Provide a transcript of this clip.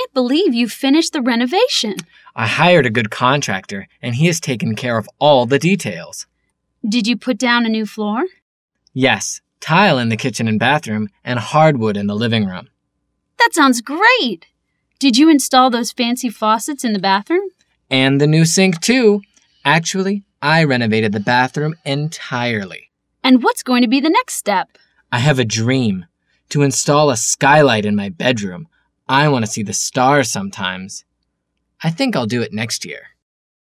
can't believe you finished the renovation. I hired a good contractor, and he has taken care of all the details. Did you put down a new floor? Yes, tile in the kitchen and bathroom, and hardwood in the living room. That sounds great. Did you install those fancy faucets in the bathroom? And the new sink, too. Actually, I renovated the bathroom entirely. And what's going to be the next step? I have a dream to install a skylight in my bedroom. I want to see the stars sometimes. I think I'll do it next year.